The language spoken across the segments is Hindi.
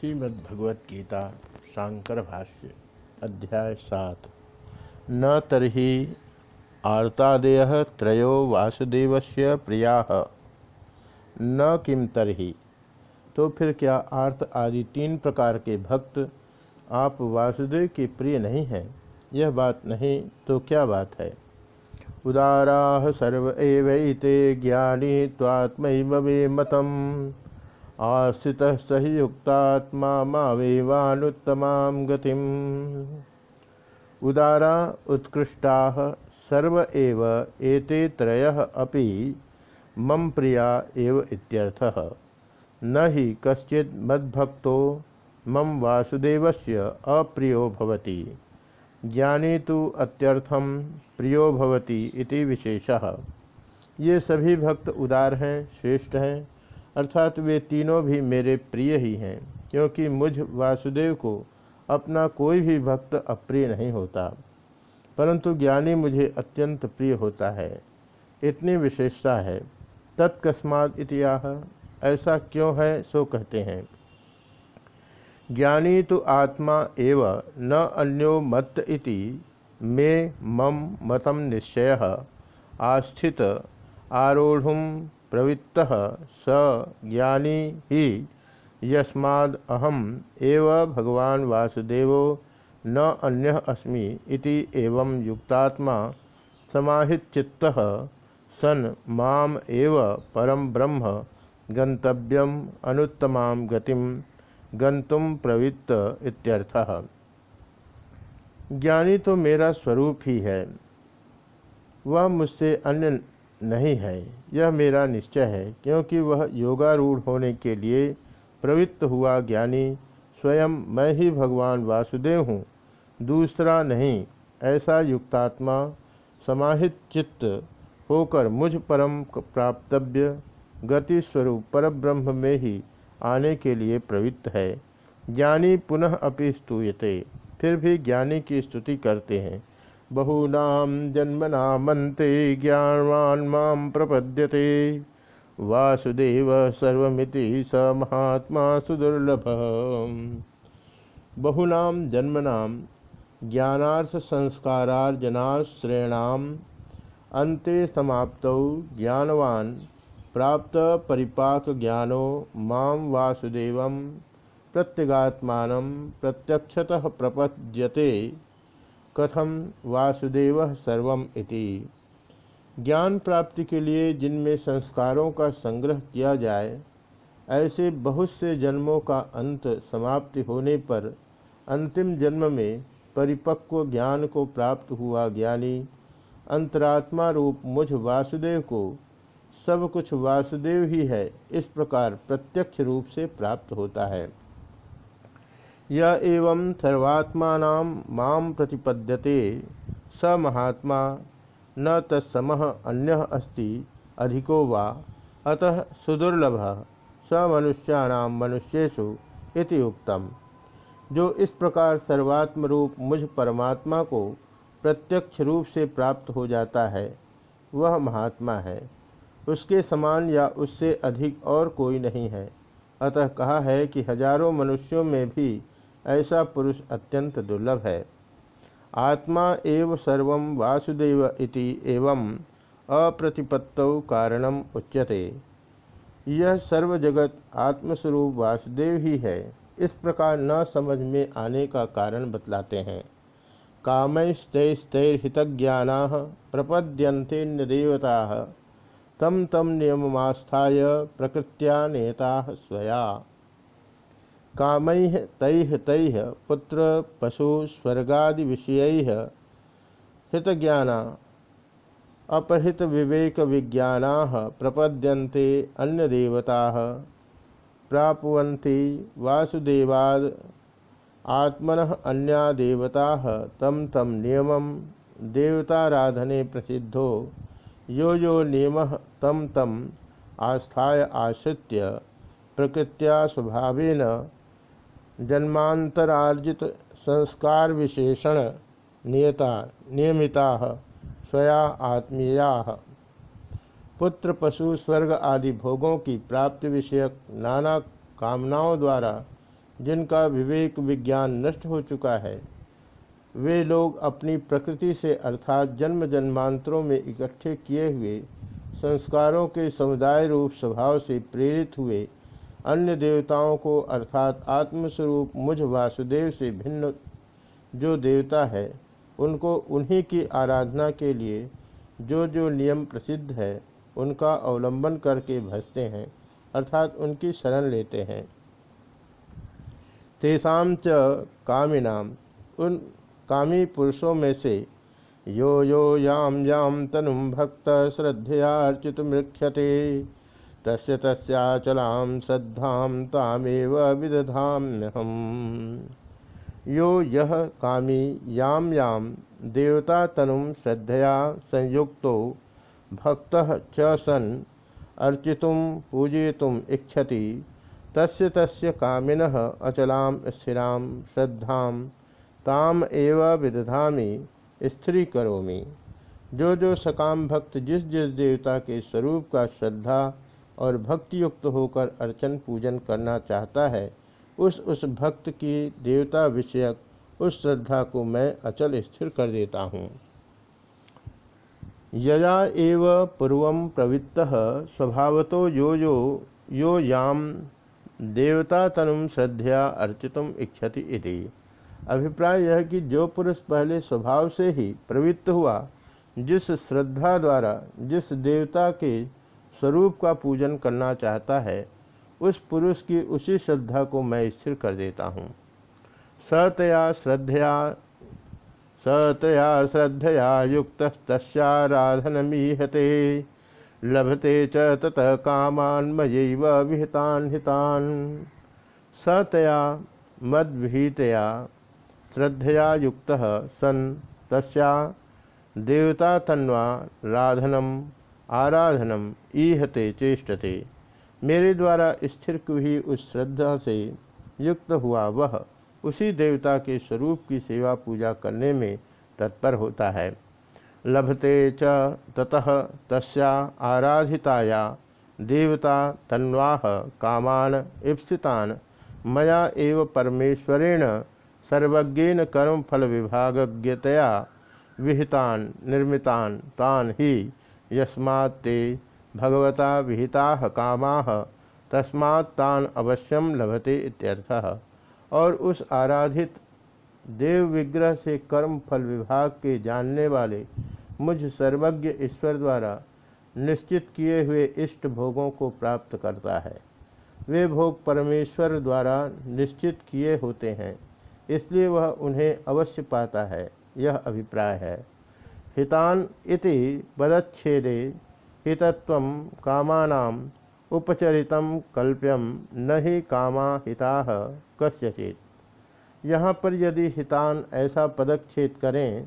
श्रीमद्भगवद गीता शांकर भाष्य अध्याय सात। न तरी आर्तादय त्रयो वासुदेवस्य प्रिया। न किम तरही? तो फिर क्या आर्त आदि तीन प्रकार के भक्त आप वासुदेव के प्रिय नहीं हैं? यह बात नहीं तो क्या बात है? उदारा सर्व ज्ञानी त्वात्म वे मतम। आश्रित सही युक्तात्मा मावेवानुत्तमा गति उदारा उत्कृष्टा सर्व एव एते त्रय अपि मम प्रिया एव इत्यर्थः। न ही कश्चित् मद्भक्तो मम वासुदेवस्य अप्रियो भवति। ज्ञानी तो अत्यर्थम प्रियो भवति इति विशेषः। ये सभी भक्त उदार हैं, श्रेष्ठ हैं अर्थात वे तीनों भी मेरे प्रिय ही हैं, क्योंकि मुझ वासुदेव को अपना कोई भी भक्त अप्रिय नहीं होता। परंतु ज्ञानी मुझे अत्यंत प्रिय होता है। इतनी विशेषता है। तत्कस्मात इतिहास ऐसा क्यों है, सो कहते हैं। ज्ञानी तो आत्मा एव, न अन्यो मत इति, मे मम मतम निश्चय, आस्थित आरोढ़ प्रवृत्त स ज्ञानी ही। यस्माद् अहम एव भगवान वासुदेव न अन्य अस्मि इति एवं युक्तात्मा समाहितचित्त सन माम एव परम ब्रह्म गंतव्यम अनुत्तमा गतिम गंतुम प्रवृत्त इत्यर्थः। ज्ञानी तो मेरा स्वरूप ही है। वह मुझसे अन्य नहीं है। यह मेरा निश्चय है, क्योंकि वह योगारूढ़ होने के लिए प्रवृत्त हुआ ज्ञानी, स्वयं मैं ही भगवान वासुदेव हूँ। दूसरा नहीं, ऐसा युक्तात्मा, समाहित चित्त होकर मुझ परम प्राप्तव्य, गति स्वरूप परब्रह्म में ही आने के लिए प्रवृत्त है। ज्ञानी पुनः अपि स्तूयते फिर भी ज्ञानी की स्तुति करते हैं। बहूनाम जन्मनामन्ते ज्ञानवान् माँ प्रपद्यते। वासुदेव सर्वमिति स महात्मा सुदुर्लभ। बहुनाम जन्मनाम ज्ञानार्थ संस्कारार्जनाश्रयणाम अन्ते समाप्तौ ज्ञानवान् प्राप्त परिपाक ज्ञानो माँ वासुदेव प्रत्यगात्मान प्रत्यक्षतः प्रपद्यते। कथम वासुदेव सर्वम इति। ज्ञान प्राप्ति के लिए जिनमें संस्कारों का संग्रह किया जाए, ऐसे बहुत से जन्मों का अंत समाप्ति होने पर अंतिम जन्म में परिपक्व ज्ञान को प्राप्त हुआ ज्ञानी, अंतरात्मा रूप मुझ वासुदेव को सब कुछ वासुदेव ही है, इस प्रकार प्रत्यक्ष रूप से प्राप्त होता है। यह एवं सर्वात्मा माम प्रतिपद्यते। स महात्मा, न तत्सम अन्य अस्ति, अधिको वा। अतः सुदुर्लभ, स मनुष्याणाम मनुष्येषु इति उक्तम। जो इस प्रकार सर्वात्म रूप मुझ परमात्मा को प्रत्यक्ष रूप से प्राप्त हो जाता है, वह महात्मा है। उसके समान या उससे अधिक और कोई नहीं है। अतः कहा है कि हज़ारों मनुष्यों में भी ऐसा पुरुष अत्यंत दुर्लभ है। आत्मा एव सर्व वासुदेव इति एवं अप्रतिपत्तौ कारणम उच्यते। यह सर्व जगत आत्मस्वरूप वासुदेव ही है। इस प्रकार न समझ में आने का कारण बतलाते हैं। कामैस्तैस्तैर्हितज्ञाना प्रपद्यन्ते देवता तम तम नियममास्थाय प्रकृत्या नेता स्वया। काम तैह तैह पुत्र पशु स्वर्गादि विषय हितज्ञाना, अपहृत विवेक विज्ञाना प्रपद्यन्ते अन्य देवता प्राप्वन्ति वासुदेवाद आत्मन अन्या देवता तम तम नियम देवताराधने प्रसिद्धो यो यो नियम तम तम आस्थाय आश्रित्य प्रकृत्या स्वभावेन जन्मांतरार्जित संस्कार विशेषण नियता, नियमिता, स्वया आत्मीया। पुत्र, पशु, स्वर्ग आदि भोगों की प्राप्ति विषयक नाना कामनाओं द्वारा जिनका विवेक विज्ञान नष्ट हो चुका है, वे लोग अपनी प्रकृति से अर्थात जन्म जन्मांतरों में इकट्ठे किए हुए संस्कारों के समुदाय रूप स्वभाव से प्रेरित हुए अन्य देवताओं को अर्थात आत्मस्वरूप मुझ वासुदेव से भिन्न जो देवता है, उनको उन्हीं की आराधना के लिए जो जो नियम प्रसिद्ध है, उनका अवलंबन करके भजते हैं, अर्थात उनकी शरण लेते हैं। तेषाम च कामिनाम उन कामी पुरुषों में से यो यो याम याम तनु भक्त श्रद्धयार्चित मृक्षते तस्य तस्याचलाम श्रद्धाम तामेव विदधाम्यहम। यो यह कामी याम याम देवता तनुम श्रद्धया संयुक्तो भक्त च सन अर्चितुम पूजयितुम इच्छति, तस्य तस्य कामिन अचलाम स्थिराम श्रद्धाम ताम एव विदधामि, स्त्री करोमि। जो जो सकाम भक्त जिस जिस देवता के स्वरूप का श्रद्धा और भक्ति युक्त होकर अर्चन पूजन करना चाहता है, उस उस भक्त की देवता विषयक उस श्रद्धा को मैं अचल स्थिर कर देता हूँ। यया एव पूर्व प्रवृत्त स्वभावतो यो यो यो याम देवता तनुम श्रद्धया अर्चितुम इच्छति इति। अभिप्राय यह कि जो पुरुष पहले स्वभाव से ही प्रवृत्त हुआ, जिस श्रद्धा द्वारा, जिस देवता के स्वरूप का पूजन करना चाहता है, उस पुरुष की उसी श्रद्धा को मैं स्थिर कर देता हूँ। सतया श्रद्धया सतया श्रद्धया युक्त तस्राधनमीहते लभते च ततः कामान मयैव विहितान हितान। सतया मद्विहितया श्रद्धया युक्त सन तस्या, देवता तन्वा राधनम आराधनम ईहते चेष्टते। मेरे द्वारा स्थिर हुई उस श्रद्धा से युक्त हुआ वह उसी देवता के स्वरूप की सेवा पूजा करने में तत्पर होता है। लभते च ततः तस्या आराधिताया, देवता तन्वाह कामान इप्सितान, मया एव परमेश्वरेण सर्वज्ञेन कर्म फल विभागज्ञतया विहितान, निर्मितान, तान ही यस्मात्ते भगवता विहिता कामा तस्मात्तान अवश्यम लभते इत्यर्थः। और उस आराधित देव विग्रह से कर्म फल विभाग के जानने वाले मुझ सर्वज्ञ ईश्वर द्वारा निश्चित किए हुए इष्ट भोगों को प्राप्त करता है। वे भोग परमेश्वर द्वारा निश्चित किए होते हैं, इसलिए वह उन्हें अवश्य पाता है, यह अभिप्राय है। हितान इति पदच्छेदे हितत्व कामानाम उपचरित कल्प्यम न ही कामा हिता कस्यचित। यहाँ पर यदि हितान ऐसा पदक्षेप करें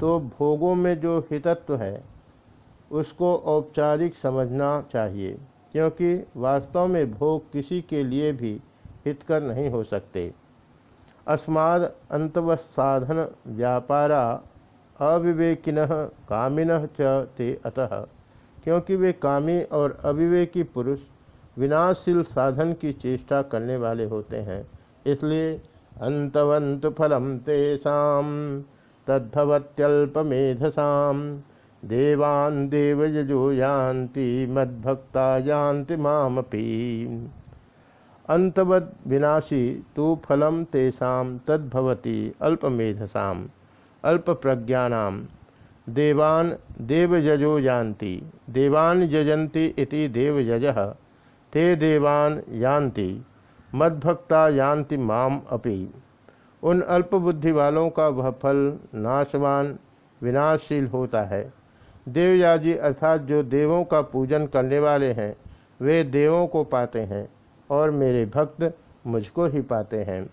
तो भोगों में जो हितत्व है, उसको औपचारिक समझना चाहिए, क्योंकि वास्तव में भोग किसी के लिए भी हितकर नहीं हो सकते। अस्माद अंतवसाधन व्यापारा अविवेकिन कामिन च ते अतः। क्योंकि वे कामी और अविवेकी पुरुष विनाशील साधन की चेष्टा करने वाले होते हैं, इसलिए अंतवंत फलम तेषा, तद्भवत्यल्पमेधसा, देवान् देवयजो यान्ति, मद्भक्ता यान्ति मामपि। अंतवद विनाशी तो फलम तेषा, तद्भवती अल्पमेधसा अल्पप्रज्ञानाम। देवान देवयजो यान्ति। देवान यजन्ति इति देवयज। ते देवान यान्ति। मद्भक्ता यान्ति माम अपि। उन अल्पबुद्धि वालों का वह फल नाशवान, विनाशशील होता है। देवयाजी अर्थात जो देवों का पूजन करने वाले हैं, वे देवों को पाते हैं और मेरे भक्त मुझको ही पाते हैं।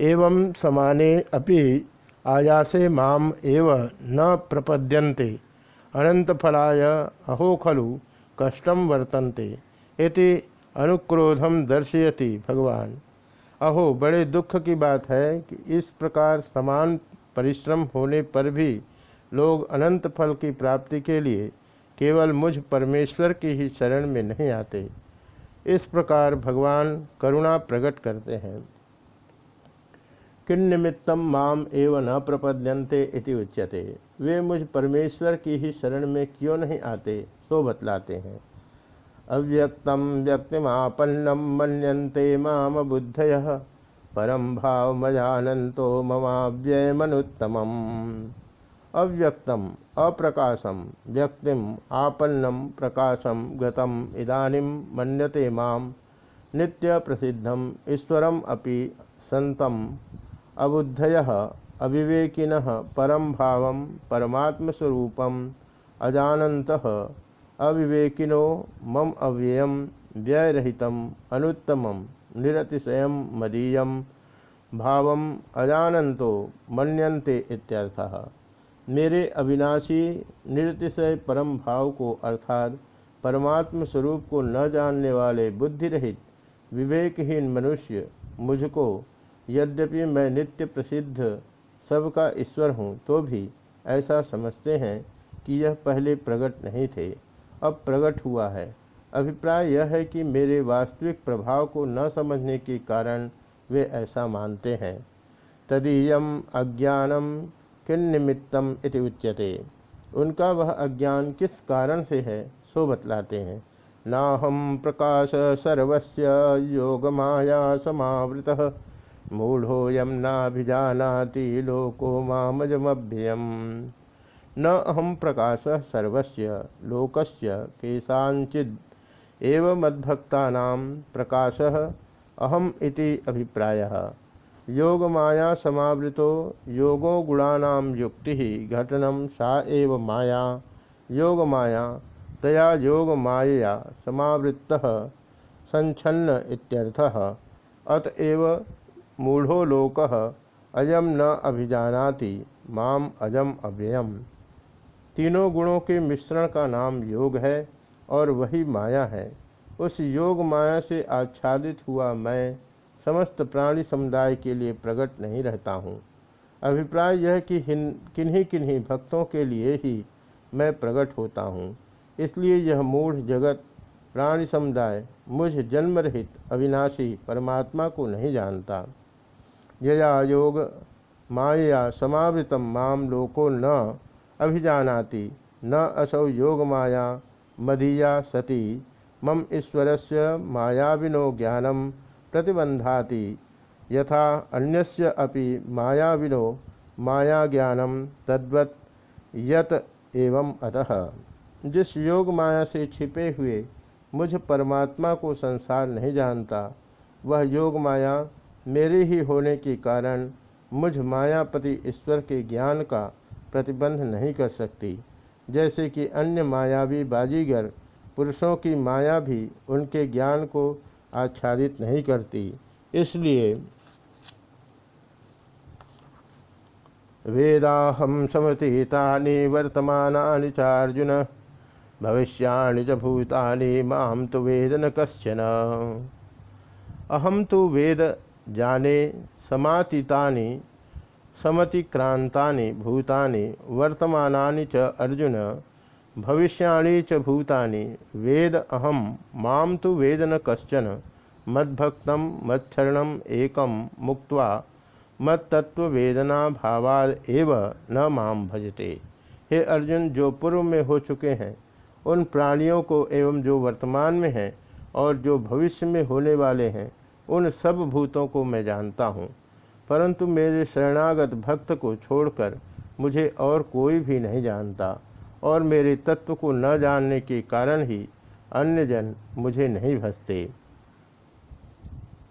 एवं समाने अपि आयासे माम एव न प्रपद्यन्ते। अनंतफलाय अहो खलु कष्टम वर्तन्ते। इति अनुक्रोधम दर्शयति भगवान। अहो, बड़े दुख की बात है कि इस प्रकार समान परिश्रम होने पर भी लोग अनंत फल की प्राप्ति के लिए केवल मुझ परमेश्वर की ही शरण में नहीं आते। इस प्रकार भगवान करुणा प्रकट करते हैं। किन निमित्तम माम एवं न प्रपद्यन्ते इति उच्यते। वे मुझ परमेश्वर की ही शरण में क्यों नहीं आते, सो बतलाते हैं। अव्यक्तम व्यक्तिमापन्नम मनते माम बुद्धय परम भाव मजानंतो ममाव्ययमनुत्तम अव्यक्तम अप्रकाशम व्यक्तिम आपन्नम प्रकाशम गतम इदानीम मन्यते माम नित्य प्रसिद्धम ईश्वरम अपि संतम। अबुद्धय, अविवेकिन परम भाव, परमात्मस्वरूप अजानत अविवेकिनो, मम अव्यय, व्ययरहित, अनुत्तम, निरतिशय, मदीय, भाव अजानतो मनते इत्यर्थः। मेरे अविनाशी, निरतिशय परम भाव को अर्थात परमात्म स्वरूप को न जानने वाले बुद्धि रहित विवेकहीन मनुष्य मुझको यद्यपि मैं नित्य प्रसिद्ध सबका ईश्वर हूँ तो भी ऐसा समझते हैं कि यह पहले प्रकट नहीं थे, अब प्रकट हुआ है। अभिप्राय यह है कि मेरे वास्तविक प्रभाव को न समझने के कारण वे ऐसा मानते हैं। तदीयम अज्ञानम किन निमित्तम इति उच्यते। उनका वह अज्ञान किस कारण से है, सो बतलाते हैं। ना हम प्रकाश सर्वस्य योग माया समावृत। मूढ़ोयम नाभिजानाति लोको मामजमभ्ययम न अहम प्रकाश सर्वस्य, लोकस्य केशाचिद एव मद्भक्तानां प्रकाशः अहम इति अभिप्रायः। योगमाया समावृतो, योगो गुणानां युक्ति घटनम सा एव माया। योगमाया, तया योगमायया समावृत्तः, संच्छन्न इत्यर्थः। अतएव मूढ़ो लोक अयम न अभिजानाति, माम अजम अव्ययम। तीनों गुणों के मिश्रण का नाम योग है और वही माया है। उस योग माया से आच्छादित हुआ मैं समस्त प्राणी समुदाय के लिए प्रकट नहीं रहता हूँ। अभिप्राय यह कि किन्हीं किन्हीं भक्तों के लिए ही मैं प्रकट होता हूँ। इसलिए यह मूढ़ जगत, प्राणी समुदाय, मुझ जन्म रहित अविनाशी परमात्मा को नहीं जानता। यया योग माया समावृत माम लोको न अभिजानाति, न असौ योग माया, मदीया सती, मम ईश्वर से मायाविनो ज्ञानम प्रतिबंधाति यथा अन्यस्य अपि मायाविनो माया ज्ञानम तद्वत यत एवं अतः। जिस योग माया से छिपे हुए मुझ परमात्मा को संसार नहीं जानता, वह योग माया मेरे ही होने के कारण मुझ मायापति ईश्वर के ज्ञान का प्रतिबंध नहीं कर सकती। जैसे कि अन्य मायावी बाजीगर पुरुषों की माया भी उनके ज्ञान को आच्छादित नहीं करती। इसलिए वेदाहम समतीता वर्तमान चार्जुन, भविष्याणि च भूतानि माम तो वेद न कश्चन। अहम तो वेद जाने, समातीतानि, समतिक्रांतानि भूतानि, वर्तमानानि च अर्जुन, भविष्याणि च भूतानि, वेद अहम माम तो वेद न कश्चन, मद्भक्त, मच्छरण एकम मुक्त्वा मत्तत्वेदना भावाद एव न माम भजते। हे अर्जुन, जो पूर्व में हो चुके हैं, उन प्राणियों को एवं जो वर्तमान में हैं और जो भविष्य में होने वाले हैं उन सब भूतों को मैं जानता हूँ, परंतु मेरे शरणागत भक्त को छोड़कर मुझे और कोई भी नहीं जानता और मेरे तत्व को न जानने के कारण ही अन्य जन मुझे नहीं भसते